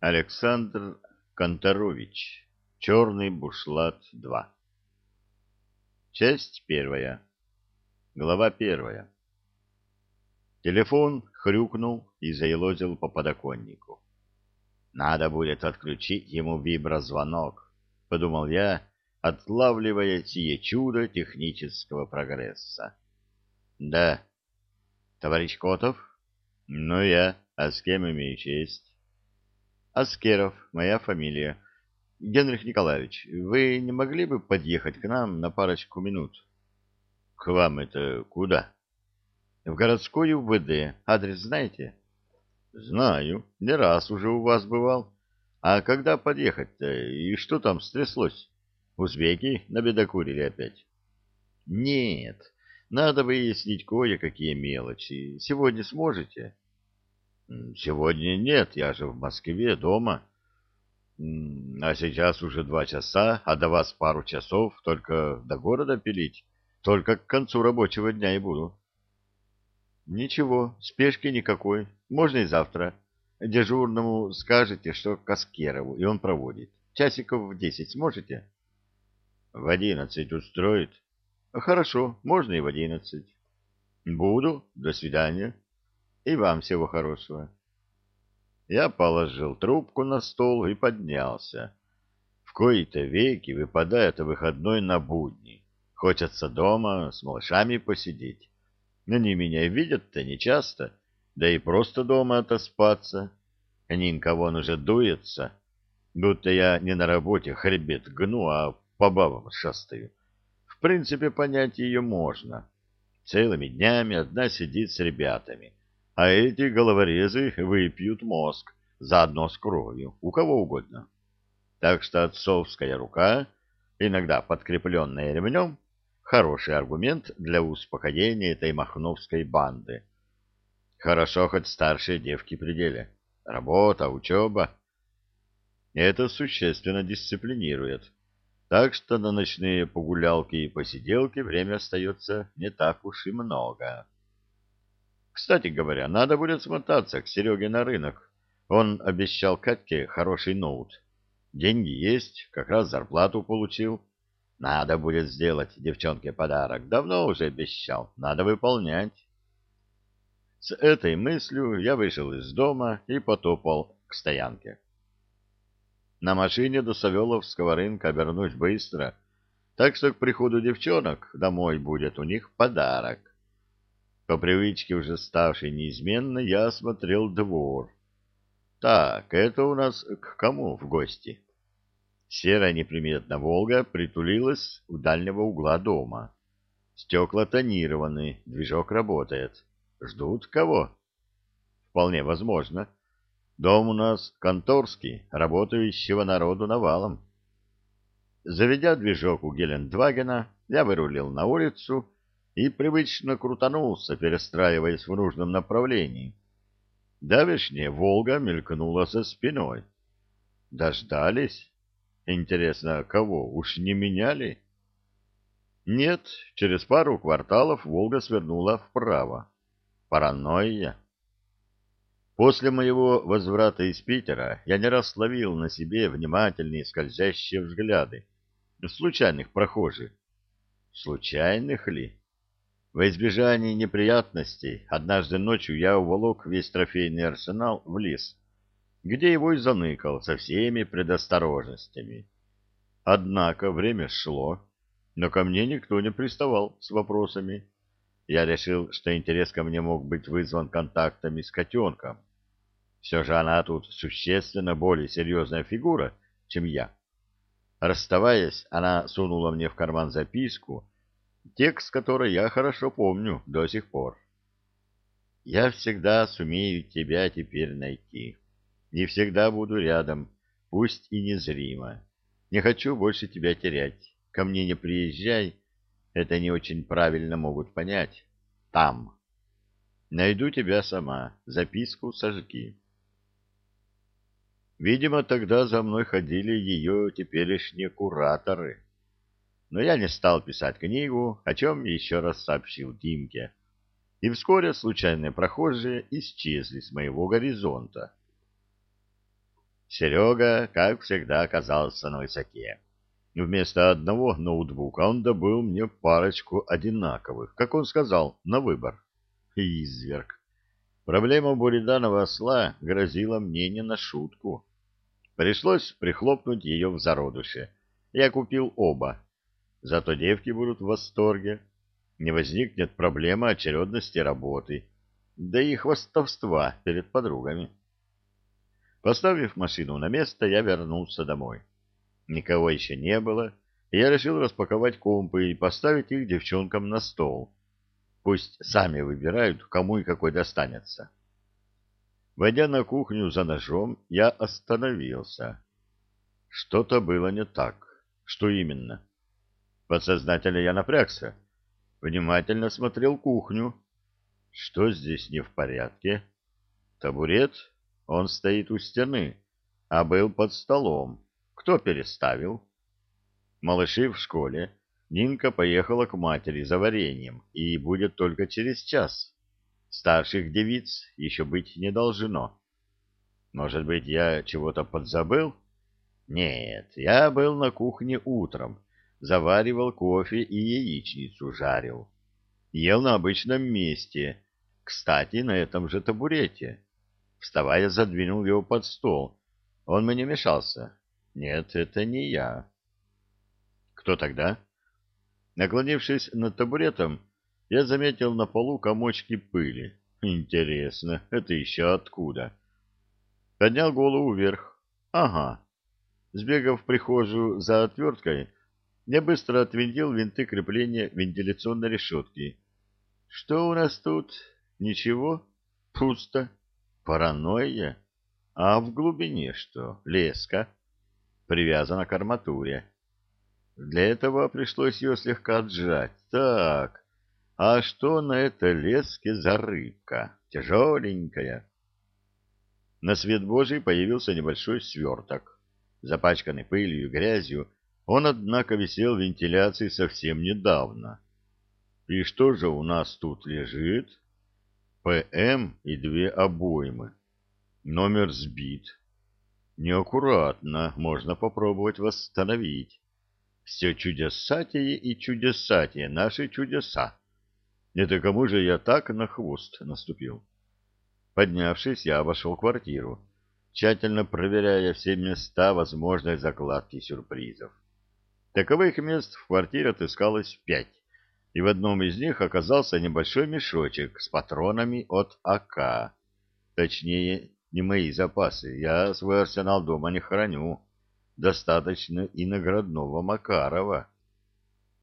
Александр Конторович. Черный бушлат 2. Часть первая. Глава первая. Телефон хрюкнул и заелозил по подоконнику. Надо будет отключить ему виброзвонок, подумал я, отлавливая сие чудо технического прогресса. Да. Товарищ Котов? Ну я, а с кем имею честь? Аскеров, моя фамилия. Генрих Николаевич, вы не могли бы подъехать к нам на парочку минут? К вам это куда? В городской УВД. Адрес знаете? Знаю. Не раз уже у вас бывал. А когда подъехать-то? И что там стряслось? Узбеки набедокурили опять? Нет. Надо выяснить кое-какие мелочи. Сегодня сможете? — Сегодня нет, я же в Москве, дома. А сейчас уже два часа, а до вас пару часов, только до города пилить. Только к концу рабочего дня и буду. Ничего, спешки никакой. Можно и завтра. Дежурному скажете, что к Аскерову, и он проводит. Часиков в десять сможете? В одиннадцать устроит? Хорошо, можно и в одиннадцать. Буду. До свидания. И вам всего хорошего. Я положил трубку на стол и поднялся. В кои-то веки выпадает выходной на будни. Хочется дома с малышами посидеть. Они меня видят-то нечасто, да и просто дома отоспаться. Нинка вон уже дуется, будто я не на работе хребет гну, а по бабам шастаю. В принципе, понять ее можно. Целыми днями одна сидит с ребятами а эти головорезы выпьют мозг, заодно с кровью, у кого угодно. Так что отцовская рука, иногда подкрепленная ремнем, хороший аргумент для успокоения этой махновской банды. Хорошо хоть старшие девки при деле. Работа, учеба. Это существенно дисциплинирует. Так что на ночные погулялки и посиделки время остается не так уж и много. Кстати говоря, надо будет смотаться к Сереге на рынок. Он обещал Катьке хороший ноут. Деньги есть, как раз зарплату получил. Надо будет сделать девчонке подарок. Давно уже обещал, надо выполнять. С этой мыслью я вышел из дома и потопал к стоянке. На машине до Савеловского рынка обернусь быстро, так что к приходу девчонок домой будет у них подарок. По привычке, уже ставшей неизменной, я осмотрел двор. Так, это у нас к кому в гости? Серая неприметная «Волга» притулилась у дальнего угла дома. Стекла тонированы, движок работает. Ждут кого? Вполне возможно. Дом у нас конторский, работающего народу навалом. Заведя движок у Гелендвагена, я вырулил на улицу и привычно крутанулся, перестраиваясь в нужном направлении. Давешняя «Волга» мелькнула за спиной. Дождались? Интересно, кого? Уж не меняли? Нет, через пару кварталов «Волга» свернула вправо. Паранойя. После моего возврата из Питера я не раз ловил на себе внимательные скользящие взгляды случайных прохожих. Случайных ли? Во избежание неприятностей, однажды ночью я уволок весь трофейный арсенал в лес, где его и заныкал со всеми предосторожностями. Однако время шло, но ко мне никто не приставал с вопросами. Я решил, что интерес ко мне мог быть вызван контактами с котенком. Все же она тут существенно более серьезная фигура, чем я. Расставаясь, она сунула мне в карман записку, текст которой я хорошо помню до сих пор. «Я всегда сумею тебя теперь найти. Не всегда буду рядом, пусть и незримо. Не хочу больше тебя терять. Ко мне не приезжай, это не очень правильно могут понять. Там. Найду тебя сама, записку сожги». Видимо, тогда за мной ходили ее теперешние кураторы но я не стал писать книгу, о чем еще раз сообщил Димке. И вскоре случайные прохожие исчезли с моего горизонта. Серега, как всегда, оказался на высоке. Вместо одного ноутбука он добыл мне парочку одинаковых, как он сказал, на выбор. Изверг. Проблема буриданова осла грозила мне не на шутку. Пришлось прихлопнуть ее в зародыше. Я купил оба. Зато девки будут в восторге. Не возникнет проблема очередности работы, да и хвостовства перед подругами. Поставив машину на место, я вернулся домой. Никого еще не было, и я решил распаковать компы и поставить их девчонкам на стол. Пусть сами выбирают, кому и какой достанется. Войдя на кухню за ножом, я остановился. Что-то было не так. Что именно? Подсознательно я напрягся. Внимательно смотрел кухню. Что здесь не в порядке? Табурет? Он стоит у стены, а был под столом. Кто переставил? Малыши в школе. Нинка поехала к матери за вареньем и будет только через час. Старших девиц еще быть не должно. Может быть, я чего-то подзабыл? Нет, я был на кухне утром, заваривал кофе и яичницу жарил. Ел на обычном месте, кстати, на этом же табурете. Вставая, задвинул его под стол. Он мне мешался. Нет, это не я. Кто тогда? Наклонившись над табуретом, я заметил на полу комочки пыли. Интересно, это еще откуда? Поднял голову вверх. Ага. Сбегав в прихожую за отверткой, я быстро отвинтил винты крепления вентиляционной решетки. Что у нас тут? Ничего? Пусто. Паранойя? А в глубине что? Леска. Привязана к арматуре. Для этого пришлось ее слегка отжать. Так, а что на этой леске за рыбка? Тяжеленькая. На свет Божий появился небольшой сверток. Запачканный пылью и грязью, он, однако, висел в вентиляции совсем недавно. И что же у нас тут лежит? ПМ и две обоймы. Номер сбит. Неаккуратно, можно попробовать восстановить. Все чудесатие и чудесатие, наши чудеса. Это кому же я так на хвост наступил? Поднявшись, я обошел квартиру, тщательно проверяя все места возможной закладки сюрпризов. Таковых мест в квартире отыскалось пять, и в одном из них оказался небольшой мешочек с патронами от АК. Точнее, не мои запасы, я свой арсенал дома не храню. Достаточно и наградного Макарова.